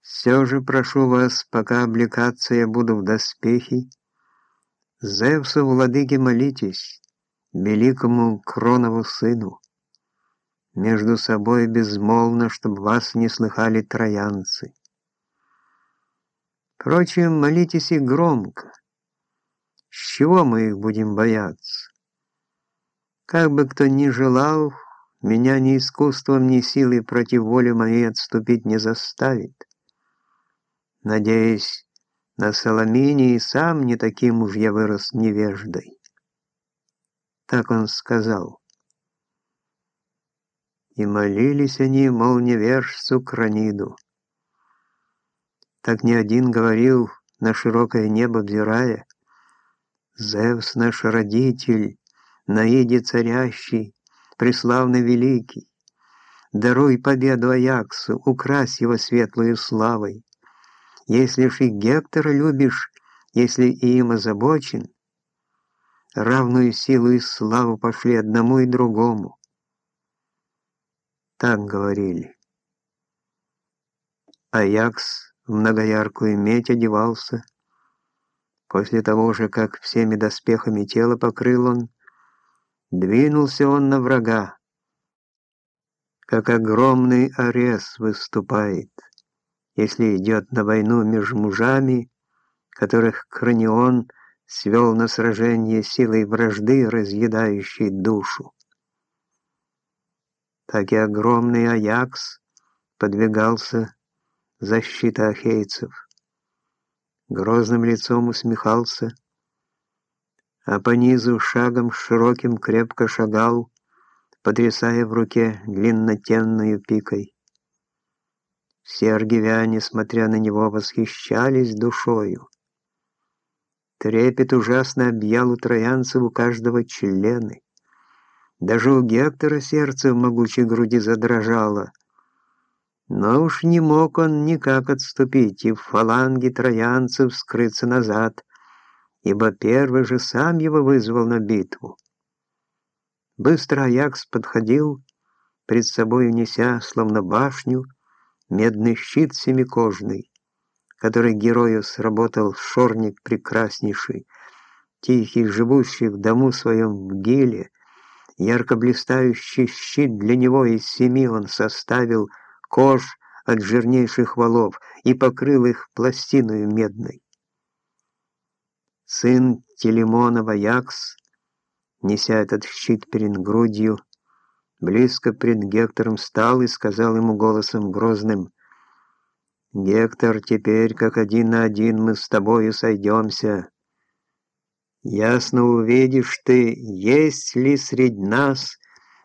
Все же прошу вас, пока облекаться я буду в доспехи, Зевсу, владыке, молитесь, великому Кронову сыну. Между собой безмолвно, чтоб вас не слыхали троянцы. Впрочем, молитесь и громко. С чего мы их будем бояться? Как бы кто ни желал, меня ни искусством, ни силой против воли моей отступить не заставит. Надеюсь, на Соломине и сам не таким уж я вырос невеждой. Так он сказал. И молились они, мол, невежцу Краниду. Так ни один говорил, на широкое небо взирая, Зевс наш родитель, наиде царящий, преславный великий, даруй победу Аяксу, укрась его светлую славой. Если ж и Гектора любишь, если и им озабочен, равную силу и славу пошли одному и другому. Так говорили. Аякс в многояркую медь одевался. После того же, как всеми доспехами тело покрыл он, двинулся он на врага, как огромный орез выступает если идет на войну между мужами, которых Кранион свел на сражение силой вражды, разъедающей душу. Так и огромный Аякс подвигался защита ахейцев. Грозным лицом усмехался, а по низу шагом широким крепко шагал, потрясая в руке длиннотенную пикой. Все аргивяне, смотря на него, восхищались душою. Трепет ужасно объял у троянцев у каждого члены. Даже у Гектора сердце в могучей груди задрожало. Но уж не мог он никак отступить и в фаланге троянцев скрыться назад, ибо первый же сам его вызвал на битву. Быстро Аякс подходил, пред собой неся, словно башню, медный щит семикожный, который герою сработал шорник прекраснейший, тихий, живущий в дому своем в Гиле, ярко блистающий щит для него из семи он составил кож от жирнейших валов и покрыл их пластиной медной. Сын Телемона Якс, неся этот щит перед грудью, близко пред Гектором стал и сказал ему голосом грозным, «Гектор, теперь как один на один мы с тобою сойдемся. Ясно увидишь ты, есть ли среди нас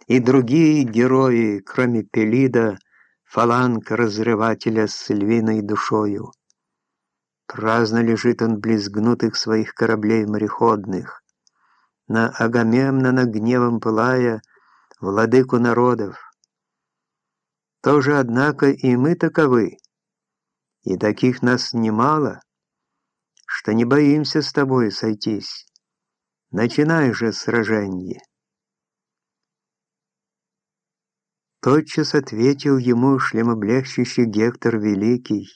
и другие герои, кроме Пелида, фаланг разрывателя с львиной душою. Праздно лежит он близ гнутых своих кораблей мореходных. На Агамемнона гневом пылая, владыку народов. Тоже, однако, и мы таковы, и таких нас немало, что не боимся с тобой сойтись. Начинай же сражение. Тотчас ответил ему шлемоблещущий Гектор Великий,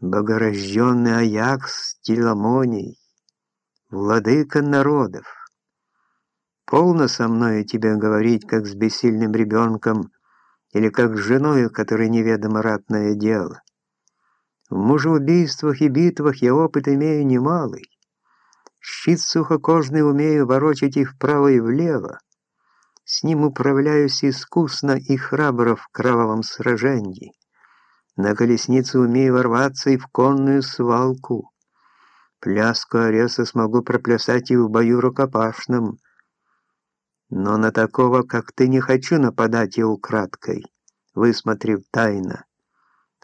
богорожденный Аякс Теламоний, владыка народов. Полно со мною тебе говорить, как с бессильным ребенком, или как с женою, которой неведомо ратное дело. В мужеубийствах и битвах я опыт имею немалый. Щит сухокожный умею ворочать и вправо, и влево. С ним управляюсь искусно и храбро в кровавом сражении. На колесницу умею ворваться и в конную свалку. Пляску Ареса смогу проплясать и в бою рукопашном, но на такого, как ты, не хочу нападать я украдкой, высмотрев тайно.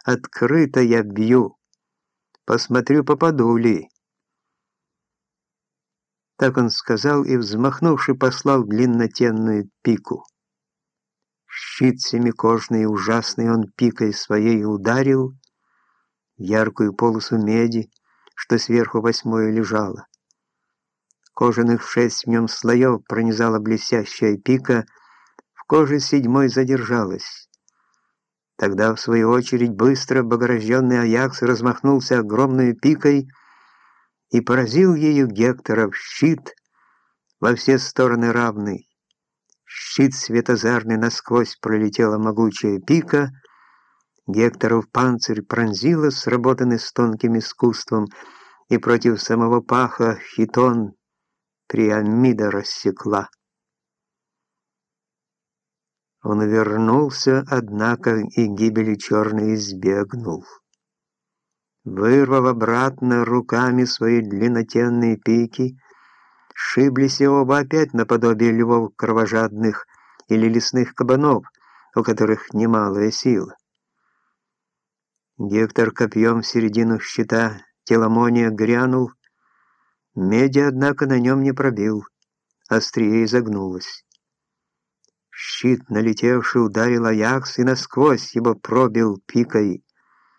Открыто я бью. Посмотрю, попаду ли. Так он сказал и, взмахнувши, послал длиннотенную пику. Щит семикожный и ужасный он пикой своей ударил яркую полосу меди, что сверху восьмое лежало. Кожаных шесть в нем слоев пронизала блестящая пика, в коже седьмой задержалась. Тогда, в свою очередь, быстро богорожденный Аякс размахнулся огромной пикой и поразил ею Гектора в щит во все стороны равный. Щит светозарный насквозь пролетела могучая пика, Гекторов панцирь пронзила, сработанный с тонким искусством, и против самого паха хитон Приамида рассекла. Он вернулся, однако и гибели черной избегнул. Вырвав обратно руками свои длиннотенные пики, шиблись и оба опять наподобие львов кровожадных или лесных кабанов, у которых немалая сила. Гектор копьем в середину щита Теламония грянул, меди, однако, на нем не пробил, острие изогнулось. Щит, налетевший, ударил Аякс и насквозь его пробил пикой,